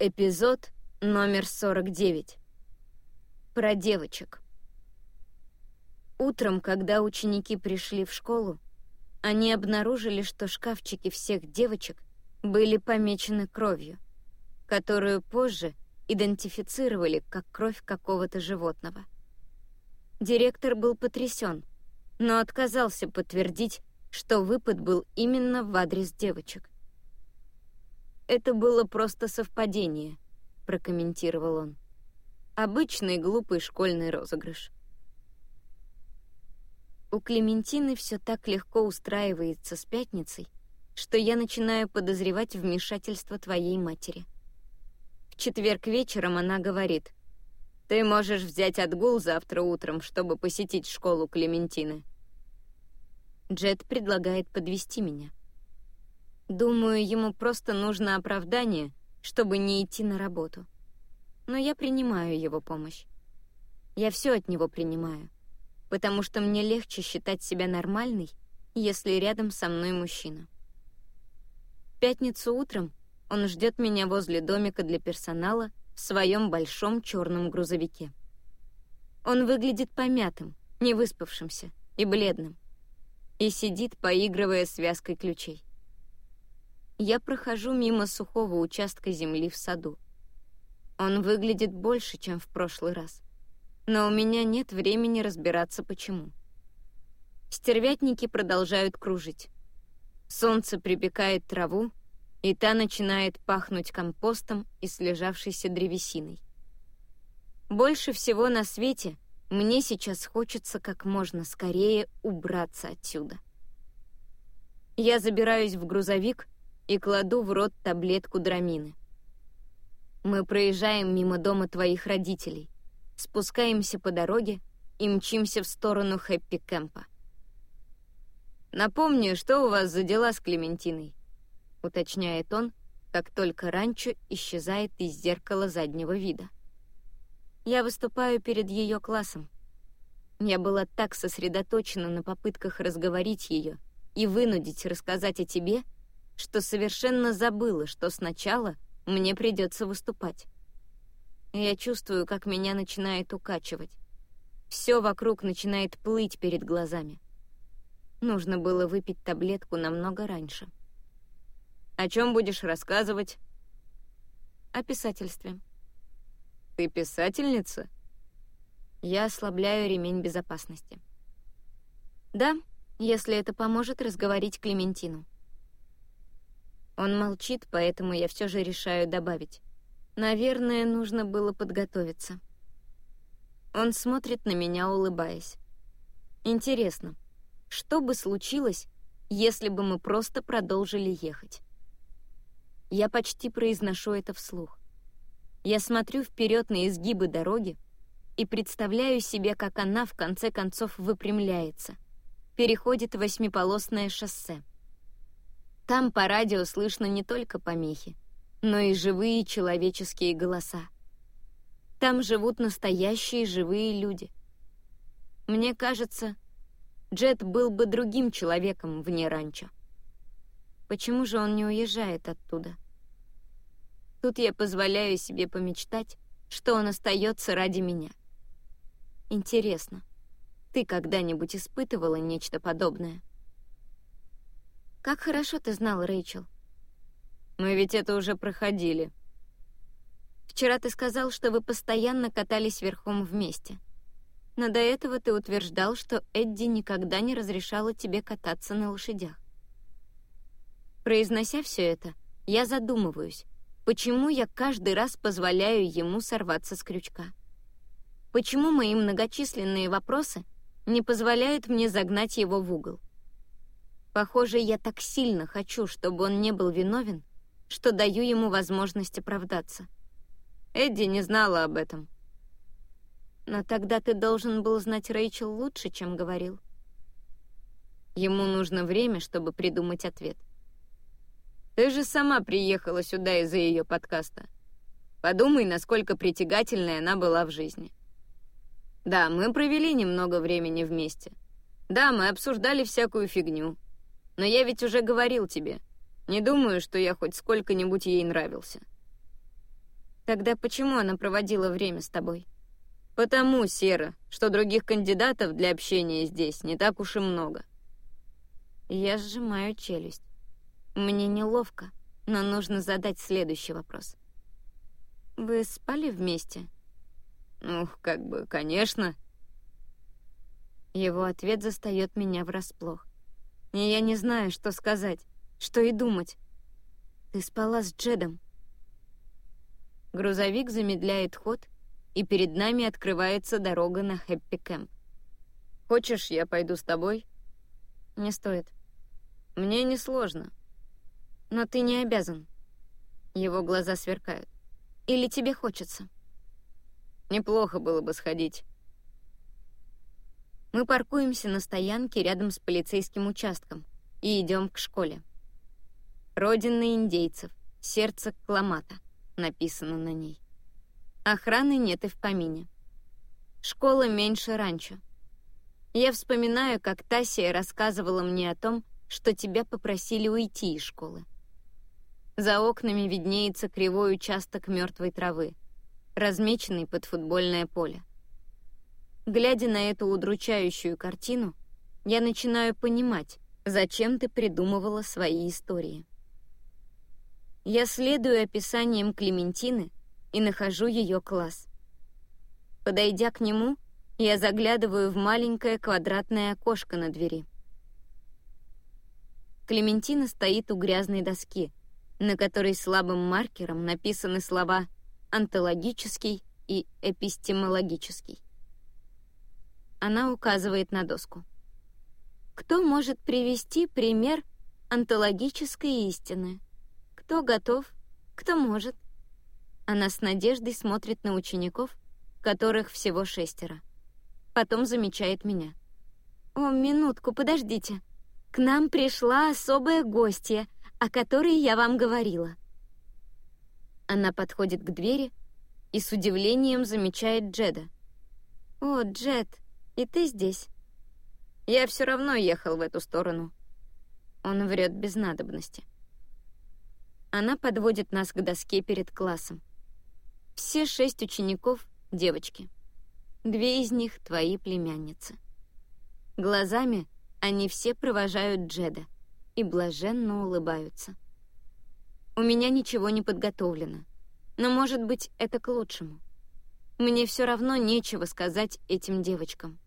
Эпизод номер 49. Про девочек. Утром, когда ученики пришли в школу, они обнаружили, что шкафчики всех девочек были помечены кровью, которую позже идентифицировали как кровь какого-то животного. Директор был потрясен, но отказался подтвердить, что выпад был именно в адрес девочек. «Это было просто совпадение», — прокомментировал он. «Обычный глупый школьный розыгрыш». У Клементины все так легко устраивается с пятницей, что я начинаю подозревать вмешательство твоей матери. В четверг вечером она говорит, «Ты можешь взять отгул завтра утром, чтобы посетить школу Клементины». Джет предлагает подвести меня. Думаю, ему просто нужно оправдание, чтобы не идти на работу. Но я принимаю его помощь. Я все от него принимаю, потому что мне легче считать себя нормальной, если рядом со мной мужчина. В пятницу утром он ждет меня возле домика для персонала в своем большом черном грузовике. Он выглядит помятым, невыспавшимся и бледным, и сидит, поигрывая связкой ключей я прохожу мимо сухого участка земли в саду. Он выглядит больше, чем в прошлый раз. Но у меня нет времени разбираться, почему. Стервятники продолжают кружить. Солнце припекает траву, и та начинает пахнуть компостом и слежавшейся древесиной. Больше всего на свете мне сейчас хочется как можно скорее убраться отсюда. Я забираюсь в грузовик — и кладу в рот таблетку драмины. Мы проезжаем мимо дома твоих родителей, спускаемся по дороге и мчимся в сторону хэппи-кэмпа. «Напомню, что у вас за дела с Клементиной?» — уточняет он, как только ранчо исчезает из зеркала заднего вида. Я выступаю перед ее классом. Я была так сосредоточена на попытках разговорить ее и вынудить рассказать о тебе — что совершенно забыла, что сначала мне придется выступать. Я чувствую, как меня начинает укачивать. Все вокруг начинает плыть перед глазами. Нужно было выпить таблетку намного раньше. «О чем будешь рассказывать?» «О писательстве». «Ты писательница?» Я ослабляю ремень безопасности. «Да, если это поможет разговорить Клементину». Он молчит, поэтому я все же решаю добавить. Наверное, нужно было подготовиться. Он смотрит на меня, улыбаясь. Интересно, что бы случилось, если бы мы просто продолжили ехать? Я почти произношу это вслух. Я смотрю вперед на изгибы дороги и представляю себе, как она в конце концов выпрямляется, переходит восьмиполосное шоссе. Там по радио слышно не только помехи, но и живые человеческие голоса. Там живут настоящие живые люди. Мне кажется, Джет был бы другим человеком вне ранчо. Почему же он не уезжает оттуда? Тут я позволяю себе помечтать, что он остается ради меня. Интересно, ты когда-нибудь испытывала нечто подобное? Как хорошо ты знал, Рэйчел. Мы ведь это уже проходили. Вчера ты сказал, что вы постоянно катались верхом вместе. Но до этого ты утверждал, что Эдди никогда не разрешала тебе кататься на лошадях. Произнося все это, я задумываюсь, почему я каждый раз позволяю ему сорваться с крючка. Почему мои многочисленные вопросы не позволяют мне загнать его в угол? Похоже, я так сильно хочу, чтобы он не был виновен, что даю ему возможность оправдаться. Эдди не знала об этом. Но тогда ты должен был знать Рэйчел лучше, чем говорил. Ему нужно время, чтобы придумать ответ. Ты же сама приехала сюда из-за ее подкаста. Подумай, насколько притягательной она была в жизни. Да, мы провели немного времени вместе. Да, мы обсуждали всякую фигню. Но я ведь уже говорил тебе. Не думаю, что я хоть сколько-нибудь ей нравился. Тогда почему она проводила время с тобой? Потому, Сера, что других кандидатов для общения здесь не так уж и много. Я сжимаю челюсть. Мне неловко, но нужно задать следующий вопрос. Вы спали вместе? Ну, как бы, конечно. Его ответ застаёт меня врасплох. И я не знаю, что сказать, что и думать. Ты спала с Джедом. Грузовик замедляет ход, и перед нами открывается дорога на Хэппи Кэмп. «Хочешь, я пойду с тобой?» «Не стоит». «Мне несложно». «Но ты не обязан». Его глаза сверкают. «Или тебе хочется?» «Неплохо было бы сходить». Мы паркуемся на стоянке рядом с полицейским участком и идем к школе. «Родина индейцев. Сердце Кламата» написано на ней. Охраны нет и в помине. Школа меньше раньше. Я вспоминаю, как Тасия рассказывала мне о том, что тебя попросили уйти из школы. За окнами виднеется кривой участок мертвой травы, размеченный под футбольное поле. Глядя на эту удручающую картину, я начинаю понимать, зачем ты придумывала свои истории. Я следую описаниям Клементины и нахожу ее класс. Подойдя к нему, я заглядываю в маленькое квадратное окошко на двери. Клементина стоит у грязной доски, на которой слабым маркером написаны слова «онтологический» и «эпистемологический». Она указывает на доску. Кто может привести пример онтологической истины? Кто готов? Кто может? Она с надеждой смотрит на учеников, которых всего шестеро. Потом замечает меня. «О, минутку, подождите. К нам пришла особая гостья, о которой я вам говорила». Она подходит к двери и с удивлением замечает Джеда. «О, Джед, и ты здесь?» «Я все равно ехал в эту сторону». Он врет без надобности. Она подводит нас к доске перед классом. Все шесть учеников — девочки. Две из них — твои племянницы. Глазами они все провожают Джеда и блаженно улыбаются. У меня ничего не подготовлено, но, может быть, это к лучшему. Мне все равно нечего сказать этим девочкам.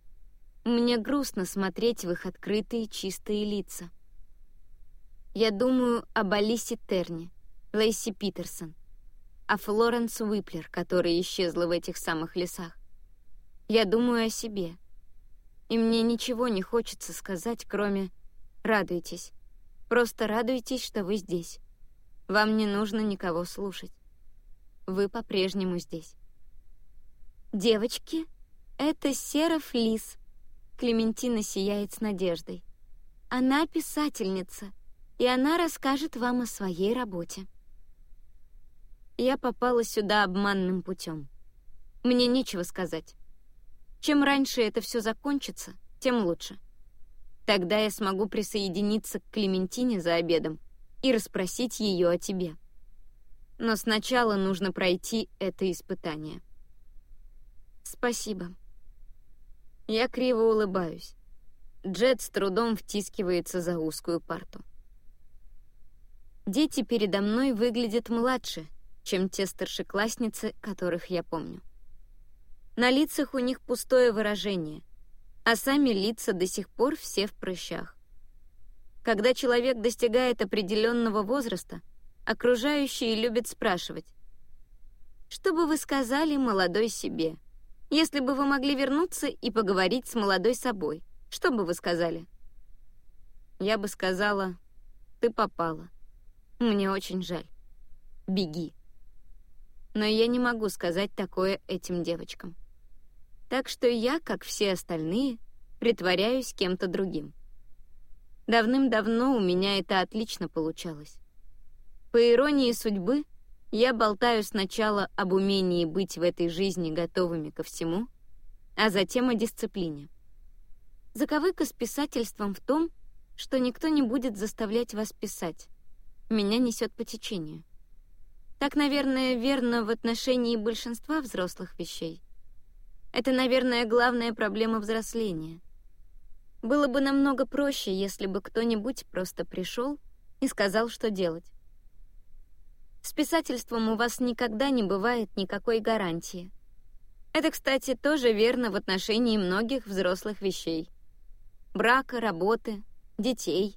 Мне грустно смотреть в их открытые чистые лица. Я думаю об Алисе Терни, Лейси Питерсон, о Флоренс Уиплер, которая исчезла в этих самых лесах. Я думаю о себе. И мне ничего не хочется сказать, кроме «радуйтесь». Просто радуйтесь, что вы здесь. Вам не нужно никого слушать. Вы по-прежнему здесь. Девочки, это Серов Лис. Клементина сияет с надеждой. Она писательница, и она расскажет вам о своей работе. Я попала сюда обманным путем. Мне нечего сказать. Чем раньше это все закончится, тем лучше. Тогда я смогу присоединиться к Клементине за обедом и расспросить ее о тебе. Но сначала нужно пройти это испытание. Спасибо. Я криво улыбаюсь. Джет с трудом втискивается за узкую парту. Дети передо мной выглядят младше, чем те старшеклассницы, которых я помню. На лицах у них пустое выражение, а сами лица до сих пор все в прыщах. Когда человек достигает определенного возраста, окружающие любят спрашивать, «Что бы вы сказали молодой себе, если бы вы могли вернуться и поговорить с молодой собой? Что бы вы сказали?» Я бы сказала, «Ты попала. Мне очень жаль. Беги» но я не могу сказать такое этим девочкам. Так что я, как все остальные, притворяюсь кем-то другим. Давным-давно у меня это отлично получалось. По иронии судьбы, я болтаю сначала об умении быть в этой жизни готовыми ко всему, а затем о дисциплине. Заковыка с писательством в том, что никто не будет заставлять вас писать. Меня несет по течению. Так, наверное, верно в отношении большинства взрослых вещей. Это, наверное, главная проблема взросления. Было бы намного проще, если бы кто-нибудь просто пришел и сказал, что делать. С писательством у вас никогда не бывает никакой гарантии. Это, кстати, тоже верно в отношении многих взрослых вещей. Брака, работы, детей.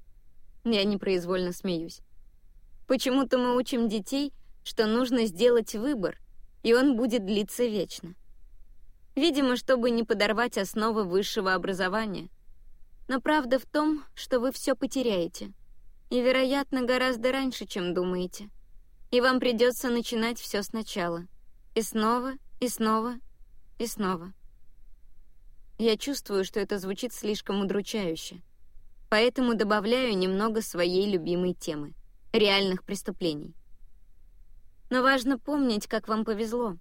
Я непроизвольно смеюсь. Почему-то мы учим детей, что нужно сделать выбор, и он будет длиться вечно. Видимо, чтобы не подорвать основы высшего образования. Но правда в том, что вы все потеряете. И, вероятно, гораздо раньше, чем думаете и вам придется начинать все сначала. И снова, и снова, и снова. Я чувствую, что это звучит слишком удручающе. Поэтому добавляю немного своей любимой темы — реальных преступлений. Но важно помнить, как вам повезло.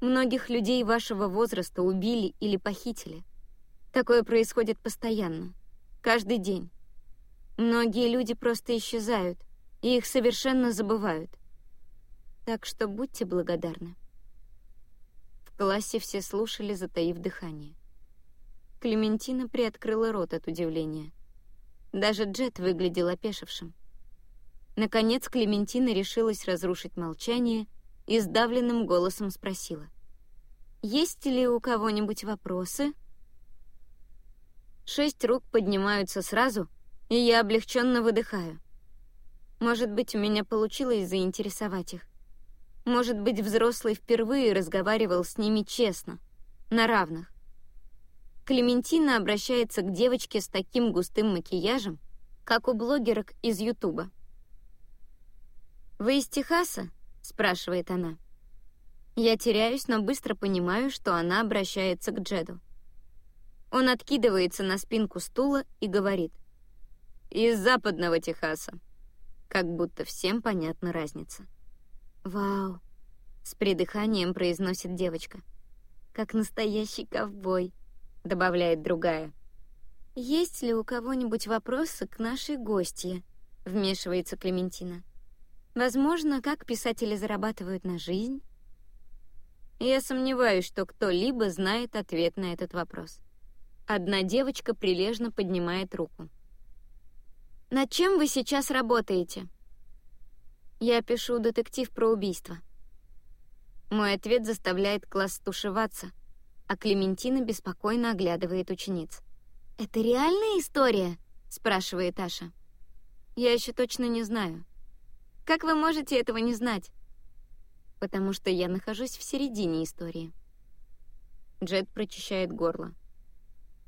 Многих людей вашего возраста убили или похитили. Такое происходит постоянно, каждый день. Многие люди просто исчезают, и их совершенно забывают — так что будьте благодарны. В классе все слушали, затаив дыхание. Клементина приоткрыла рот от удивления. Даже Джет выглядел опешившим. Наконец Клементина решилась разрушить молчание и сдавленным голосом спросила. «Есть ли у кого-нибудь вопросы?» Шесть рук поднимаются сразу, и я облегченно выдыхаю. Может быть, у меня получилось заинтересовать их. Может быть, взрослый впервые разговаривал с ними честно, на равных. Клементина обращается к девочке с таким густым макияжем, как у блогерок из Ютуба. «Вы из Техаса?» — спрашивает она. Я теряюсь, но быстро понимаю, что она обращается к Джеду. Он откидывается на спинку стула и говорит. «Из западного Техаса». Как будто всем понятна разница. «Вау!» — с придыханием произносит девочка. «Как настоящий ковбой», — добавляет другая. «Есть ли у кого-нибудь вопросы к нашей гостье?» — вмешивается Клементина. «Возможно, как писатели зарабатывают на жизнь?» Я сомневаюсь, что кто-либо знает ответ на этот вопрос. Одна девочка прилежно поднимает руку. «Над чем вы сейчас работаете?» Я пишу детектив про убийство. Мой ответ заставляет класс стушеваться, а Клементина беспокойно оглядывает учениц. «Это реальная история?» — спрашивает Аша. «Я еще точно не знаю. Как вы можете этого не знать?» «Потому что я нахожусь в середине истории». Джет прочищает горло.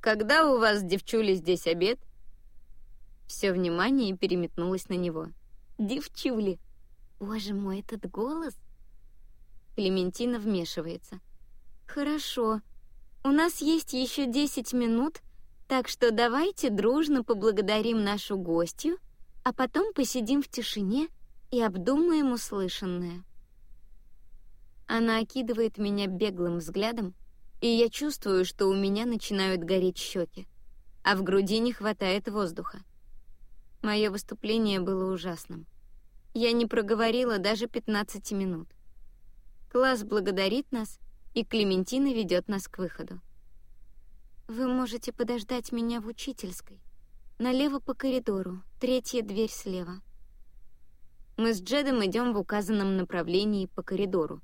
«Когда у вас, девчули, здесь обед?» Все внимание переметнулось на него. «Девчули!» Боже мой, этот голос! Клементина вмешивается. Хорошо. У нас есть еще 10 минут, так что давайте дружно поблагодарим нашу гостью, а потом посидим в тишине и обдумаем услышанное. Она окидывает меня беглым взглядом, и я чувствую, что у меня начинают гореть щеки, а в груди не хватает воздуха. Мое выступление было ужасным. Я не проговорила даже 15 минут. Класс благодарит нас, и Клементина ведет нас к выходу. Вы можете подождать меня в учительской. Налево по коридору, третья дверь слева. Мы с Джедом идем в указанном направлении по коридору,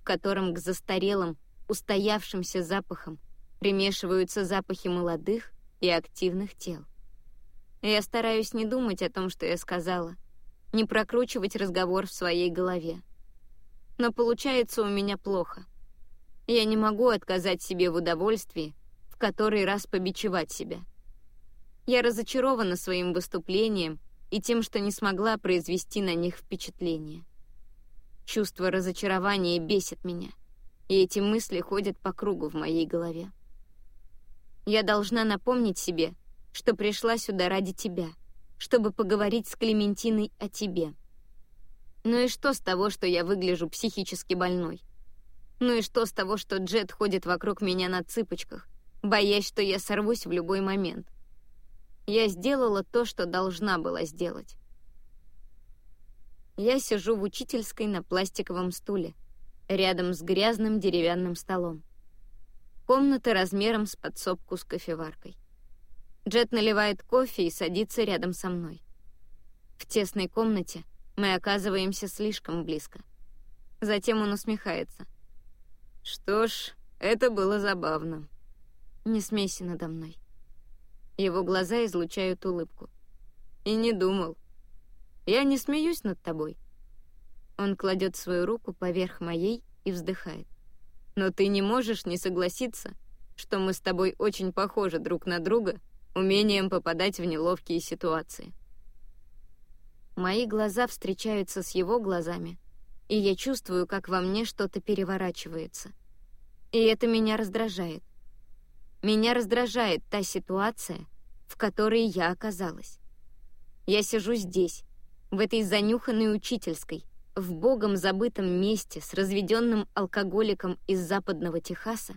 в котором к застарелым, устоявшимся запахам примешиваются запахи молодых и активных тел. Я стараюсь не думать о том, что я сказала — не прокручивать разговор в своей голове. Но получается у меня плохо. Я не могу отказать себе в удовольствии, в который раз побичевать себя. Я разочарована своим выступлением и тем, что не смогла произвести на них впечатление. Чувство разочарования бесит меня, и эти мысли ходят по кругу в моей голове. Я должна напомнить себе, что пришла сюда ради тебя — чтобы поговорить с Клементиной о тебе. Ну и что с того, что я выгляжу психически больной? Ну и что с того, что Джет ходит вокруг меня на цыпочках, боясь, что я сорвусь в любой момент? Я сделала то, что должна была сделать. Я сижу в учительской на пластиковом стуле, рядом с грязным деревянным столом. Комната размером с подсобку с кофеваркой. Джет наливает кофе и садится рядом со мной. В тесной комнате мы оказываемся слишком близко. Затем он усмехается. «Что ж, это было забавно». «Не смейся надо мной». Его глаза излучают улыбку. «И не думал. Я не смеюсь над тобой». Он кладет свою руку поверх моей и вздыхает. «Но ты не можешь не согласиться, что мы с тобой очень похожи друг на друга умением попадать в неловкие ситуации». Мои глаза встречаются с его глазами, и я чувствую, как во мне что-то переворачивается. И это меня раздражает. Меня раздражает та ситуация, в которой я оказалась. Я сижу здесь, в этой занюханной учительской, в богом забытом месте с разведенным алкоголиком из западного Техаса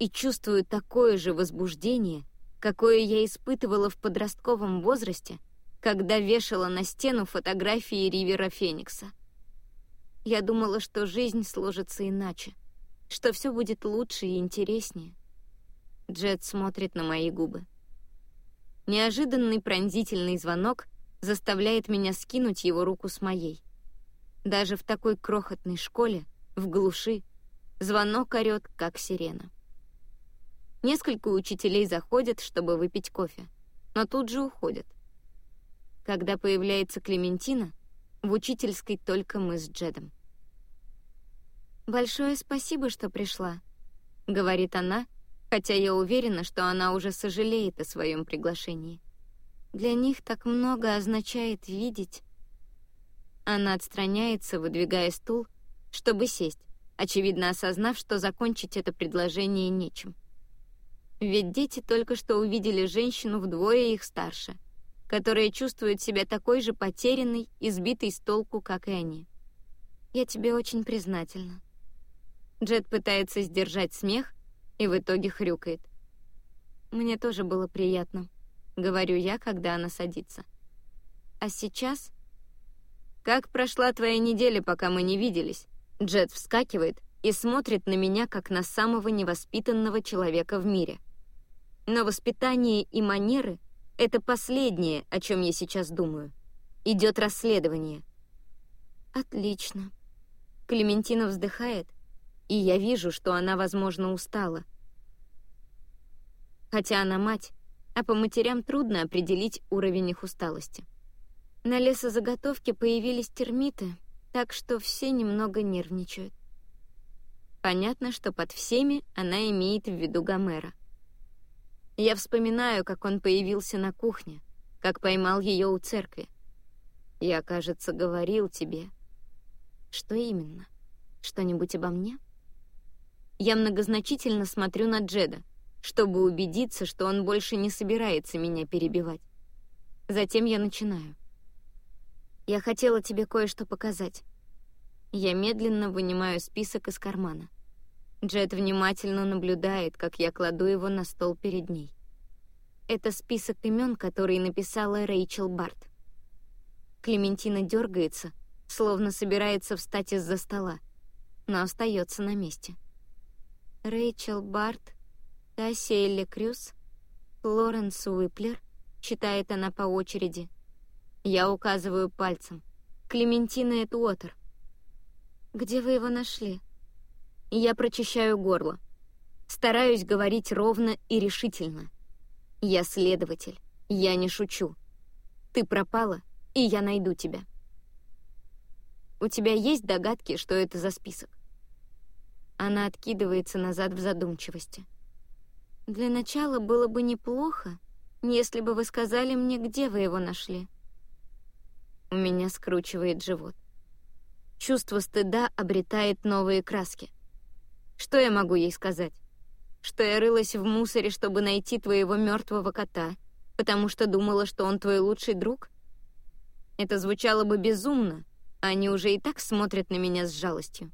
и чувствую такое же возбуждение, какое я испытывала в подростковом возрасте — когда вешала на стену фотографии Ривера Феникса. Я думала, что жизнь сложится иначе, что все будет лучше и интереснее. Джет смотрит на мои губы. Неожиданный пронзительный звонок заставляет меня скинуть его руку с моей. Даже в такой крохотной школе, в глуши, звонок орёт, как сирена. Несколько учителей заходят, чтобы выпить кофе, но тут же уходят. Когда появляется Клементина, в учительской только мы с Джедом. «Большое спасибо, что пришла», — говорит она, хотя я уверена, что она уже сожалеет о своем приглашении. Для них так много означает видеть. Она отстраняется, выдвигая стул, чтобы сесть, очевидно осознав, что закончить это предложение нечем. Ведь дети только что увидели женщину вдвое их старше, которая чувствует себя такой же потерянной и сбитой с толку, как и они. Я тебе очень признательна. Джет пытается сдержать смех и в итоге хрюкает. Мне тоже было приятно, говорю я, когда она садится. А сейчас... Как прошла твоя неделя, пока мы не виделись? Джет вскакивает и смотрит на меня, как на самого невоспитанного человека в мире. Но воспитание и манеры это последнее, о чем я сейчас думаю. Идет расследование. Отлично. Клементина вздыхает, и я вижу, что она, возможно, устала. Хотя она мать, а по матерям трудно определить уровень их усталости. На лесозаготовке появились термиты, так что все немного нервничают. Понятно, что под всеми она имеет в виду Гомера — я вспоминаю, как он появился на кухне, как поймал ее у церкви. Я, кажется, говорил тебе. Что именно? Что-нибудь обо мне? Я многозначительно смотрю на Джеда, чтобы убедиться, что он больше не собирается меня перебивать. Затем я начинаю. Я хотела тебе кое-что показать. Я медленно вынимаю список из кармана. Джет внимательно наблюдает, как я кладу его на стол перед ней. Это список имен, которые написала Рэйчел Барт. Клементина дергается, словно собирается встать из-за стола, но остается на месте. Рэйчел Барт, Тасси Элли Крюс, Лоренс Уиплер, читает она по очереди. Я указываю пальцем. Клементина Эдуотер. «Где вы его нашли?» Я прочищаю горло. Стараюсь говорить ровно и решительно. Я следователь. Я не шучу. Ты пропала, и я найду тебя. У тебя есть догадки, что это за список? Она откидывается назад в задумчивости. Для начала было бы неплохо, если бы вы сказали мне, где вы его нашли. У меня скручивает живот. Чувство стыда обретает новые краски. Что я могу ей сказать? Что я рылась в мусоре, чтобы найти твоего мертвого кота, потому что думала, что он твой лучший друг? Это звучало бы безумно, а они уже и так смотрят на меня с жалостью.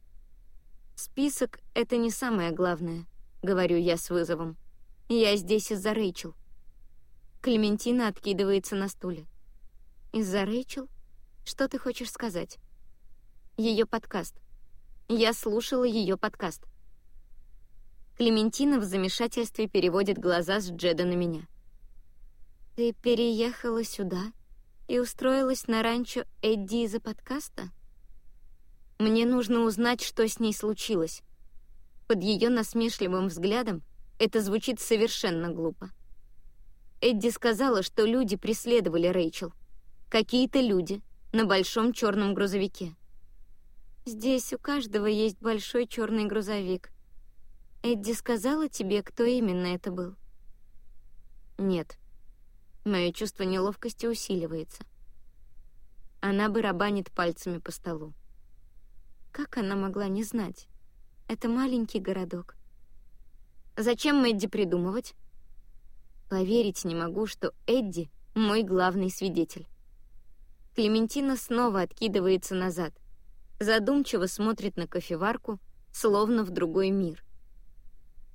Список — это не самое главное, говорю я с вызовом. Я здесь из-за Рэйчел. Клементина откидывается на стуле. Из-за Рэйчел? Что ты хочешь сказать? Ее подкаст. Я слушала ее подкаст. Клементина в замешательстве переводит глаза с Джеда на меня. «Ты переехала сюда и устроилась на ранчо Эдди из-за подкаста?» Мне нужно узнать, что с ней случилось. Под ее насмешливым взглядом это звучит совершенно глупо. Эдди сказала, что люди преследовали Рэйчел. Какие-то люди на большом черном грузовике. Здесь у каждого есть большой черный грузовик. Эдди сказала тебе, кто именно это был? Нет. Мое чувство неловкости усиливается. Она барабанит пальцами по столу. Как она могла не знать? Это маленький городок. Зачем Эдди придумывать? Поверить не могу, что Эдди — мой главный свидетель. Клементина снова откидывается назад, задумчиво смотрит на кофеварку, словно в другой мир.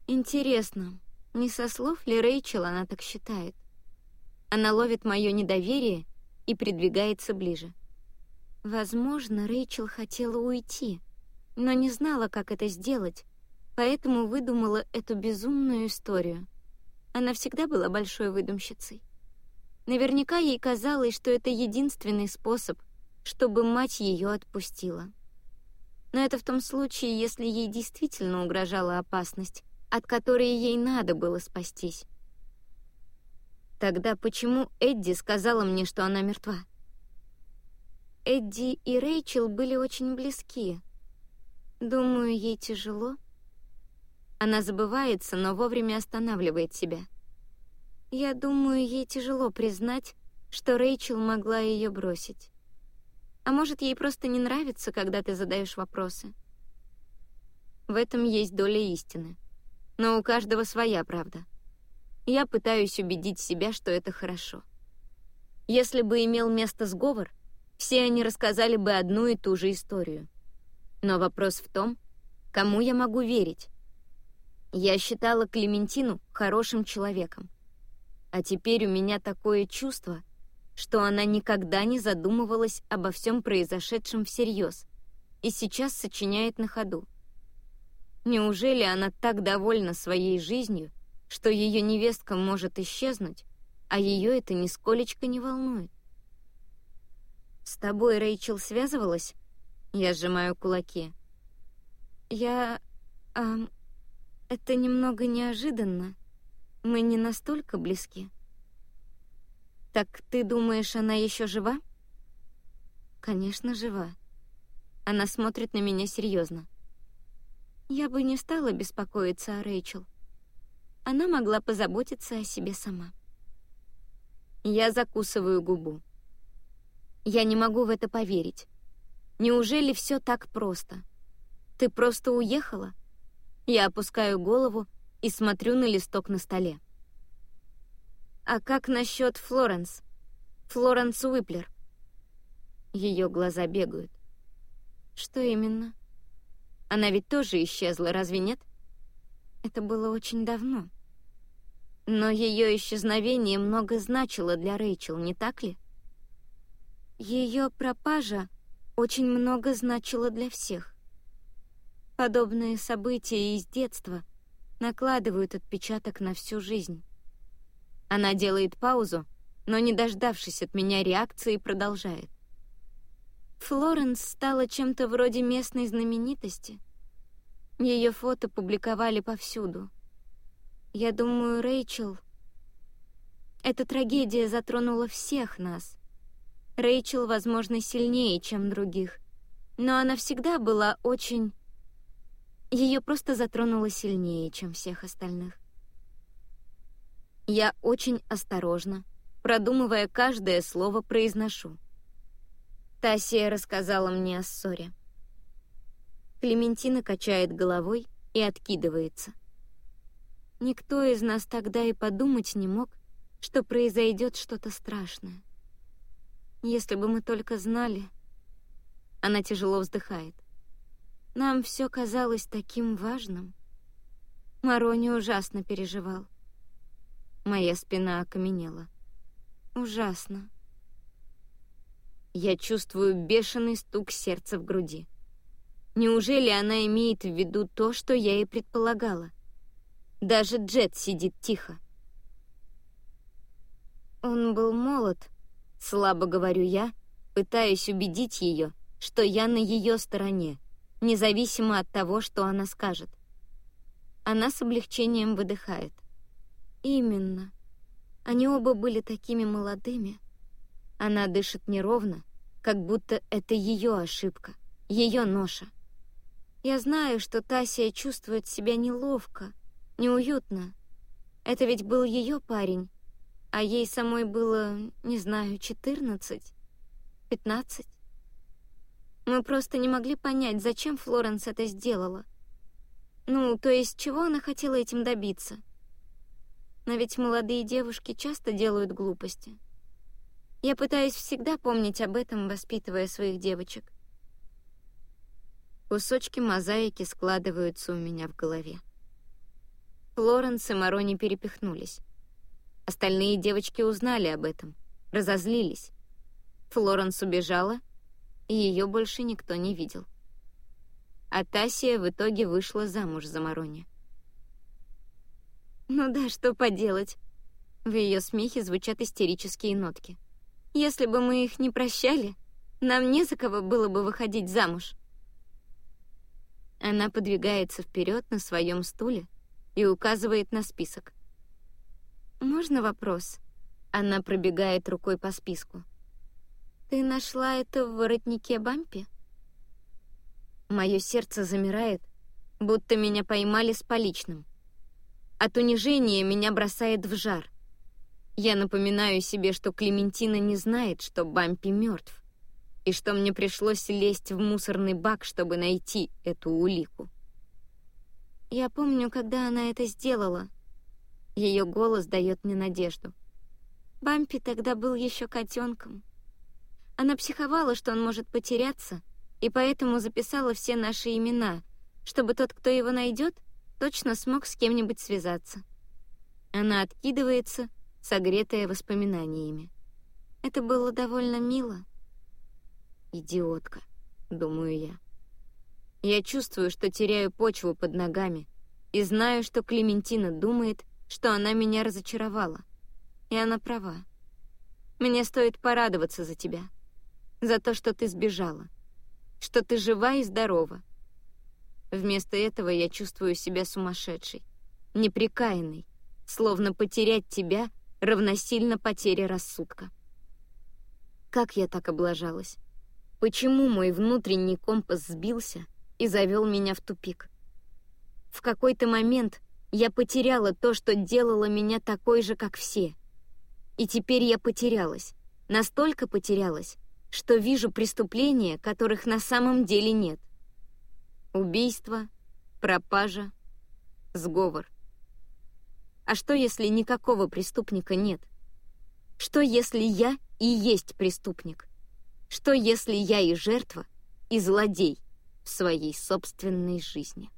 Интересно, не со слов ли Рэйчел она так считает? Она ловит мое недоверие и придвигается ближе. Возможно, Рэйчел хотела уйти, но не знала, как это сделать, поэтому выдумала эту безумную историю. Она всегда была большой выдумщицей. Наверняка ей казалось, что это единственный способ, чтобы мать ее отпустила. Но это в том случае, если ей действительно угрожала опасность, от которой ей надо было спастись. Тогда почему Эдди сказала мне, что она мертва? Эдди и Рэйчел были очень близки. Думаю, ей тяжело. Она забывается, но вовремя останавливает себя — я думаю, ей тяжело признать, что Рэйчел могла ее бросить. А может, ей просто не нравится, когда ты задаешь вопросы. В этом есть доля истины. Но у каждого своя правда. Я пытаюсь убедить себя, что это хорошо. Если бы имел место сговор, все они рассказали бы одну и ту же историю. Но вопрос в том, кому я могу верить. Я считала Клементину хорошим человеком. А теперь у меня такое чувство, что она никогда не задумывалась обо всем произошедшем всерьез и сейчас сочиняет на ходу. Неужели она так довольна своей жизнью, что ее невестка может исчезнуть, а ее это нисколечко не волнует? «С тобой Рэйчел связывалась?» Я сжимаю кулаки. «Я... А, это немного неожиданно», мы не настолько близки. Так ты думаешь, она еще жива? Конечно, жива. Она смотрит на меня серьезно. Я бы не стала беспокоиться о Рэйчел. Она могла позаботиться о себе сама. Я закусываю губу. Я не могу в это поверить. Неужели все так просто? Ты просто уехала? Я опускаю голову и смотрю на листок на столе. «А как насчет Флоренс? Флоренс Уиплер?» Ее глаза бегают. «Что именно? Она ведь тоже исчезла, разве нет?» Это было очень давно. Но ее исчезновение много значило для Рэйчел, не так ли? Ее пропажа очень много значила для всех. Подобные события из детства — накладывают отпечаток на всю жизнь. Она делает паузу, но, не дождавшись от меня реакции, продолжает. Флоренс стала чем-то вроде местной знаменитости. Ее фото публиковали повсюду. Я думаю, Рэйчел... Эта трагедия затронула всех нас. Рэйчел, возможно, сильнее, чем других, но она всегда была очень ее просто затронуло сильнее, чем всех остальных. Я очень осторожно, продумывая каждое слово, произношу. Тасия рассказала мне о ссоре. Клементина качает головой и откидывается. Никто из нас тогда и подумать не мог, что произойдет что-то страшное. Если бы мы только знали... Она тяжело вздыхает. Нам все казалось таким важным. Марони ужасно переживал. Моя спина окаменела. Ужасно. Я чувствую бешеный стук сердца в груди. Неужели она имеет в виду то, что я и предполагала? Даже Джет сидит тихо. Он был молод, слабо говорю я, пытаясь убедить ее, что я на ее стороне, независимо от того, что она скажет. Она с облегчением выдыхает. Именно. Они оба были такими молодыми. Она дышит неровно, как будто это ее ошибка, ее ноша. Я знаю, что Тасия чувствует себя неловко, неуютно. Это ведь был ее парень, а ей самой было, не знаю, 14, 15. Мы просто не могли понять, зачем Флоренс это сделала. Ну, то есть, чего она хотела этим добиться. Но ведь молодые девушки часто делают глупости. Я пытаюсь всегда помнить об этом, воспитывая своих девочек. Кусочки мозаики складываются у меня в голове. Флоренс и Марони перепихнулись. Остальные девочки узнали об этом, разозлились. Флоренс убежала, и ее больше никто не видел. А Тасия в итоге вышла замуж за Марони. «Ну да, что поделать?» В ее смехе звучат истерические нотки. «Если бы мы их не прощали, нам не за кого было бы выходить замуж». Она подвигается вперед на своем стуле и указывает на список. «Можно вопрос?» Она пробегает рукой по списку. «Ты нашла это в воротнике Бампи?» Мое сердце замирает, будто меня поймали с поличным. От унижения меня бросает в жар. Я напоминаю себе, что Клементина не знает, что Бампи мертв и что мне пришлось лезть в мусорный бак, чтобы найти эту улику. Я помню, когда она это сделала. Ее голос дает мне надежду. Бампи тогда был еще котенком. Она психовала, что он может потеряться, и поэтому записала все наши имена, чтобы тот, кто его найдет, точно смог с кем-нибудь связаться. Она откидывается, согретая воспоминаниями. Это было довольно мило. Идиотка, думаю я. Я чувствую, что теряю почву под ногами, и знаю, что Клементина думает, что она меня разочаровала. И она права. Мне стоит порадоваться за тебя, за то, что ты сбежала, что ты жива и здорова. Вместо этого я чувствую себя сумасшедшей, неприкаянной, словно потерять тебя равносильно потере рассудка. Как я так облажалась? Почему мой внутренний компас сбился и завел меня в тупик? В какой-то момент я потеряла то, что делало меня такой же, как все. И теперь я потерялась, настолько потерялась, что вижу преступления, которых на самом деле нет. Убийство, пропажа, сговор. А что, если никакого преступника нет? Что, если я и есть преступник? Что если я и жертва, и злодей в своей собственной жизни?